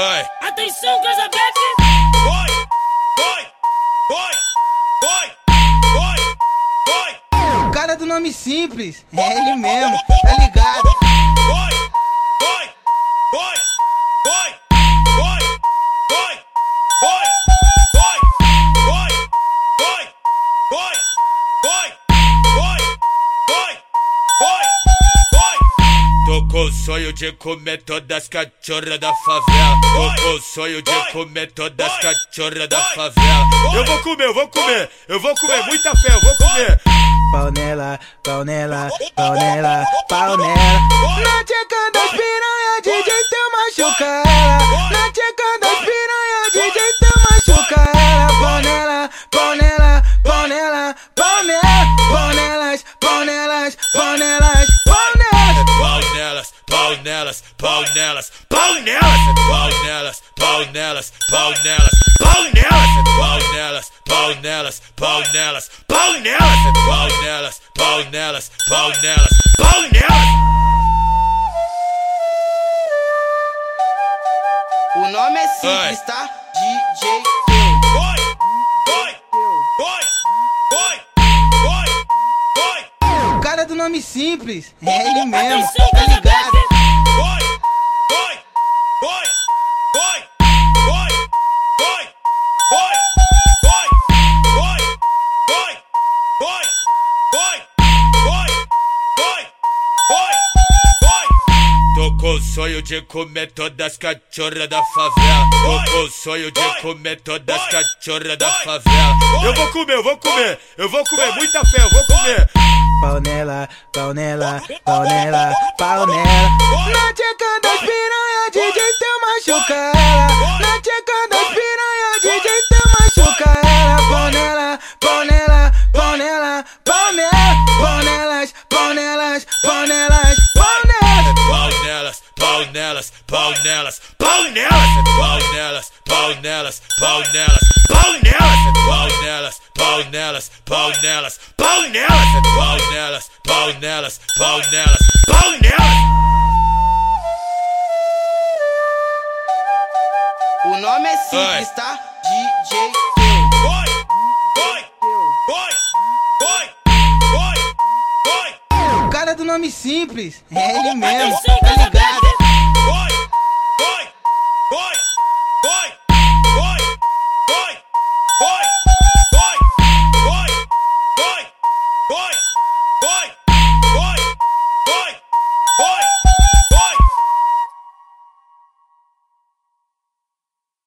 Oi. Atenção, Casa Bebe! Oi, oi, oi, oi, oi, oi. O cara do nome simples, é ele mesmo, tá ligado? Sonho de comer todas as cachorras da favela. Com o sonho de comer todas as cachorras da favela. Eu vou comer, eu vou comer, eu vou comer, muita fé, eu vou comer. Pau nela, pau nela, pau nela, pau nela. Na tcheca das piranha, DJ teu machuca ela. Na tcheca das piranha, DJ teu machuca ela. Pau nela, pau nela, pau nela, pau nela. Pau nelas, pau nelas, pau nelas, pau nelas. Nelas, pau nelas, pau nelas, pau nelas, pau nelas, pau nelas, pau nelas, pau nelas, pau nelas, pau nelas, pau nelas, pau nelas, pau nelas, pau nelas, pau nelas. O nome é simples, tá? DJ do nome simples, é ele mesmo, tá ligado? Com o sonho de comer todas as cachorras da favela. Tô com o sonho de comer todas as cachorras da favela. Eu vou comer, eu vou comer, eu vou comer, muita fé, eu vou comer. Pau nela, pau nela, pau nela, pau nela. Na tcheca das piranha, DJ teu machuca ela. Na tcheca das piranha, DJ teu machuca ela. Pau nela, pau nela, pau nela, pau nela. Pau nelas, pau nelas, pau nelas, nelas, pau nelas, pau nelas, pau nelas, pau nelas, pau nelas, pau nelas, pau nelas, pau nelas, pau nelas, pau nelas, pau nelas, pau nelas, pau nelas, pau nelas. O nome é simples, tá? DJ Oi, oi, oi, oi, cara do nome simples, é ele mesmo, tá ligado?